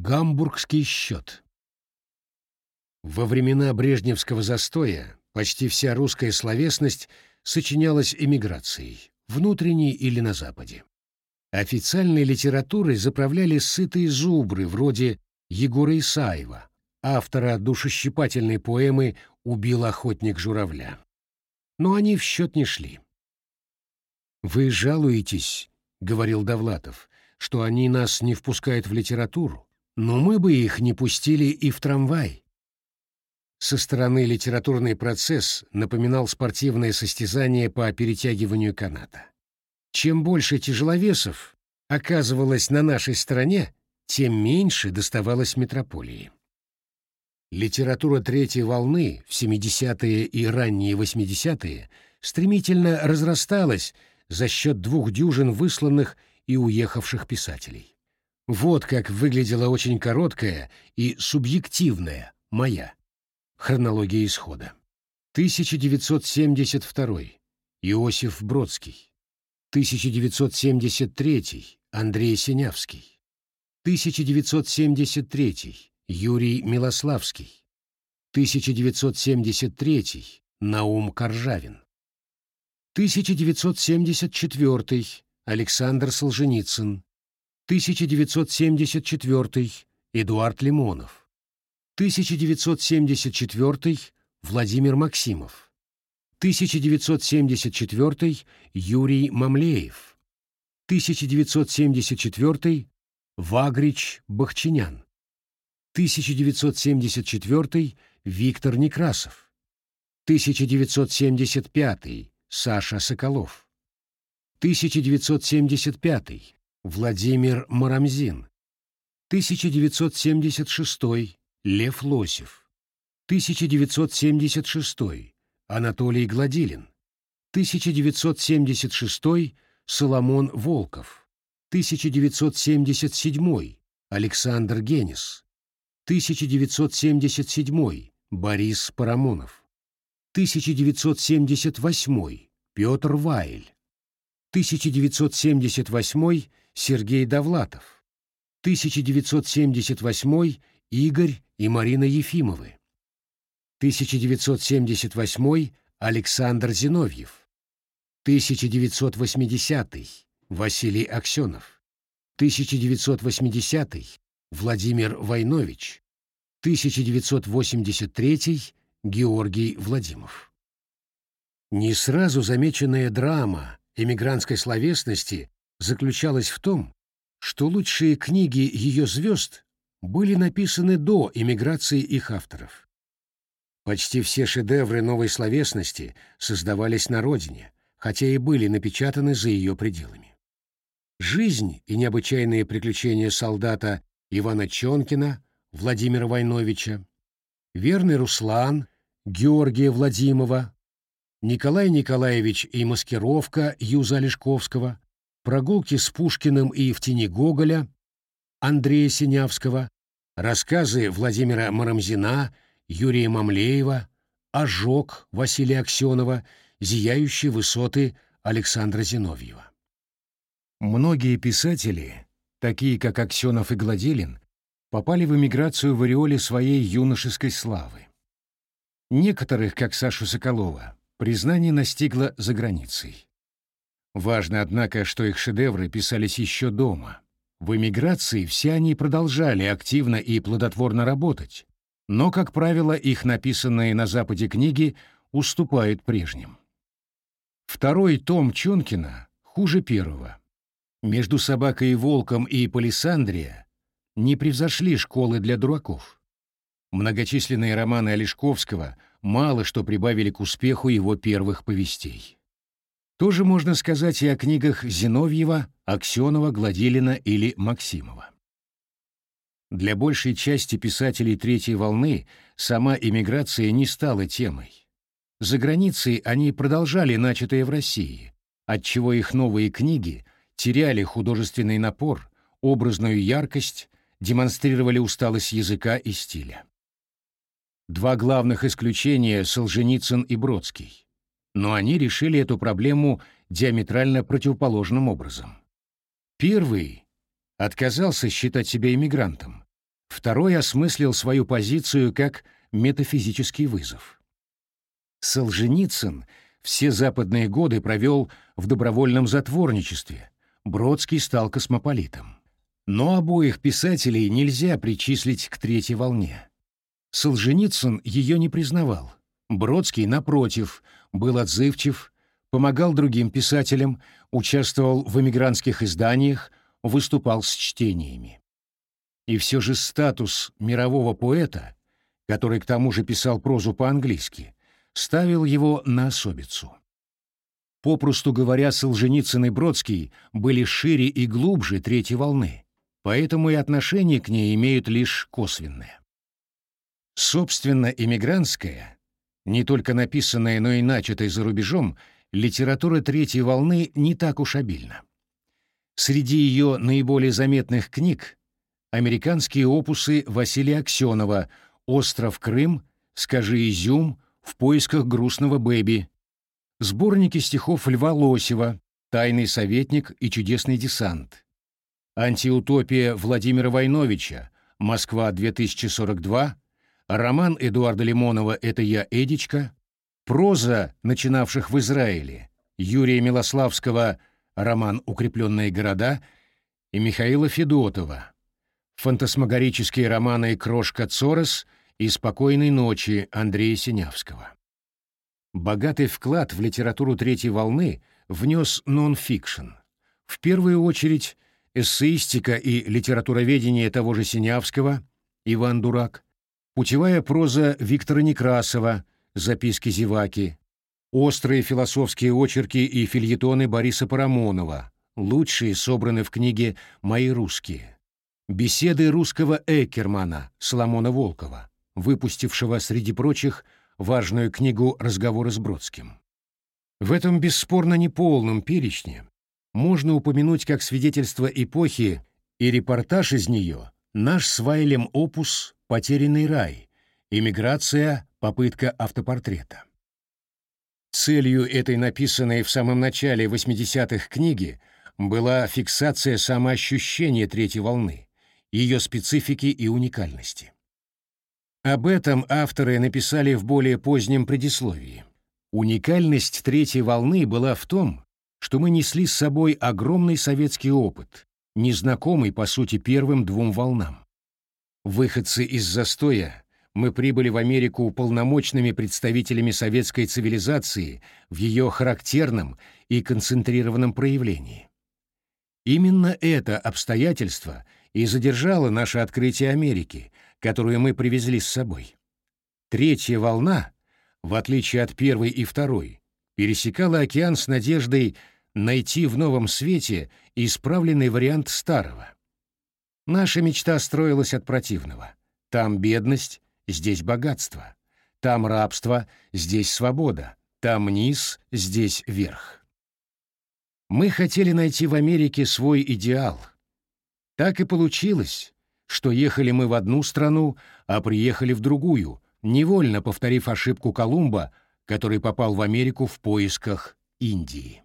Гамбургский счет. Во времена Брежневского застоя почти вся русская словесность сочинялась эмиграцией, внутренней или на Западе. Официальной литературой заправляли сытые зубры вроде Егора Исаева, автора душещипательной поэмы «Убил охотник журавля». Но они в счет не шли. «Вы жалуетесь, — говорил Довлатов, — что они нас не впускают в литературу, но мы бы их не пустили и в трамвай. Со стороны литературный процесс напоминал спортивное состязание по перетягиванию каната. Чем больше тяжеловесов оказывалось на нашей стороне, тем меньше доставалось метрополии. Литература третьей волны в 70-е и ранние 80-е стремительно разрасталась за счет двух дюжин высланных и уехавших писателей. Вот как выглядела очень короткая и субъективная моя Хронология исхода. 1972. Иосиф Бродский. 1973. Андрей Синявский. 1973. Юрий Милославский. 1973. Наум Коржавин. 1974. Александр Солженицын. 1974. Эдуард Лимонов. 1974 Владимир Максимов. 1974 Юрий Мамлеев. 1974 Вагрич Бахчинян. 1974 Виктор Некрасов. 1975 Саша Соколов. 1975 Владимир Марамзин. 1976 Лев Лосев. 1976. Анатолий Гладилин. 1976. Соломон Волков. 1977. Александр Генис. 1977. Борис Парамонов. 1978. Петр Вайль. 1978. Сергей Довлатов. 1978. Игорь и Марина Ефимовы. 1978 Александр Зиновьев. 1980 Василий Аксенов. 1980 Владимир Войнович. 1983 Георгий Владимиров. Не сразу замеченная драма эмигрантской словесности заключалась в том, что лучшие книги ее звезд были написаны до эмиграции их авторов. Почти все шедевры новой словесности создавались на родине, хотя и были напечатаны за ее пределами. Жизнь и необычайные приключения солдата Ивана Чонкина, Владимира Войновича, Верный Руслан, Георгия Владимова, Николай Николаевич и маскировка Юза Лешковского, прогулки с Пушкиным и в тени Гоголя, Андрея Синявского, рассказы Владимира Марамзина, Юрия Мамлеева, «Ожог» Василия Аксенова, «Зияющие высоты» Александра Зиновьева. Многие писатели, такие как Аксенов и Гладилин, попали в эмиграцию в ореоле своей юношеской славы. Некоторых, как Сашу Соколова, признание настигло за границей. Важно, однако, что их шедевры писались еще дома — в эмиграции все они продолжали активно и плодотворно работать, но, как правило, их написанные на Западе книги уступают прежним. Второй том Чонкина хуже первого. Между «Собакой и волком» и «Палисандрия» не превзошли школы для дураков. Многочисленные романы Олешковского мало что прибавили к успеху его первых повестей. Тоже можно сказать и о книгах Зиновьева, Аксенова, Гладилина или Максимова. Для большей части писателей третьей волны сама эмиграция не стала темой. За границей они продолжали начатое в России, отчего их новые книги теряли художественный напор, образную яркость, демонстрировали усталость языка и стиля. Два главных исключения — Солженицын и Бродский но они решили эту проблему диаметрально противоположным образом. Первый отказался считать себя иммигрантом, второй осмыслил свою позицию как метафизический вызов. Солженицын все западные годы провел в добровольном затворничестве, Бродский стал космополитом. Но обоих писателей нельзя причислить к третьей волне. Солженицын ее не признавал. Бродский, напротив, был отзывчив, помогал другим писателям, участвовал в эмигрантских изданиях, выступал с чтениями. И все же статус мирового поэта, который к тому же писал прозу по-английски, ставил его на особицу. Попросту говоря, Солженицын и Бродский были шире и глубже третьей волны, поэтому и отношение к ней имеют лишь косвенное. Собственно, эмигрантская, не только написанная, но и начатая за рубежом, литература третьей волны не так уж обильна. Среди ее наиболее заметных книг — американские опусы Василия Аксенова «Остров Крым», «Скажи изюм», «В поисках грустного бэби», сборники стихов Льва Лосева «Тайный советник и чудесный десант», антиутопия Владимира Войновича «Москва 2042», роман Эдуарда Лимонова «Это я, Эдичка», проза начинавших в Израиле. Юрия Милославского роман «Укрепленные города» и Михаила Федотова, фантасмагорические романы «Крошка Цорос» и «Спокойной ночи» Андрея Синявского. Богатый вклад в литературу третьей волны внес нон-фикшн. В первую очередь эссеистика и литературоведение того же Синявского, Иван Дурак, путевая проза Виктора Некрасова, записки зеваки, острые философские очерки и фильетоны Бориса Парамонова, лучшие собраны в книге «Мои русские», беседы русского Экермана Соломона Волкова, выпустившего, среди прочих, важную книгу «Разговоры с Бродским». В этом бесспорно неполном перечне можно упомянуть как свидетельство эпохи и репортаж из нее наш с опус «Потерянный рай», «Эмиграция. Попытка автопортрета». Целью этой написанной в самом начале 80-х книги была фиксация самоощущения третьей волны, ее специфики и уникальности. Об этом авторы написали в более позднем предисловии. Уникальность третьей волны была в том, что мы несли с собой огромный советский опыт, незнакомый, по сути, первым двум волнам. Выходцы из застоя, мы прибыли в Америку уполномоченными представителями советской цивилизации в ее характерном и концентрированном проявлении. Именно это обстоятельство и задержало наше открытие Америки, которую мы привезли с собой. Третья волна, в отличие от первой и второй, пересекала океан с надеждой найти в новом свете исправленный вариант старого. Наша мечта строилась от противного. Там бедность, здесь богатство. Там рабство, здесь свобода. Там низ, здесь верх. Мы хотели найти в Америке свой идеал. Так и получилось, что ехали мы в одну страну, а приехали в другую, невольно повторив ошибку Колумба, который попал в Америку в поисках Индии.